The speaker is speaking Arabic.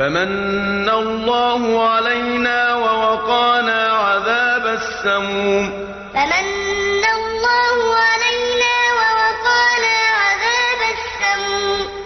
فمن الله علينا ووقانا عذاب السموم. فمن الله علينا ووقانا عذاب السموم.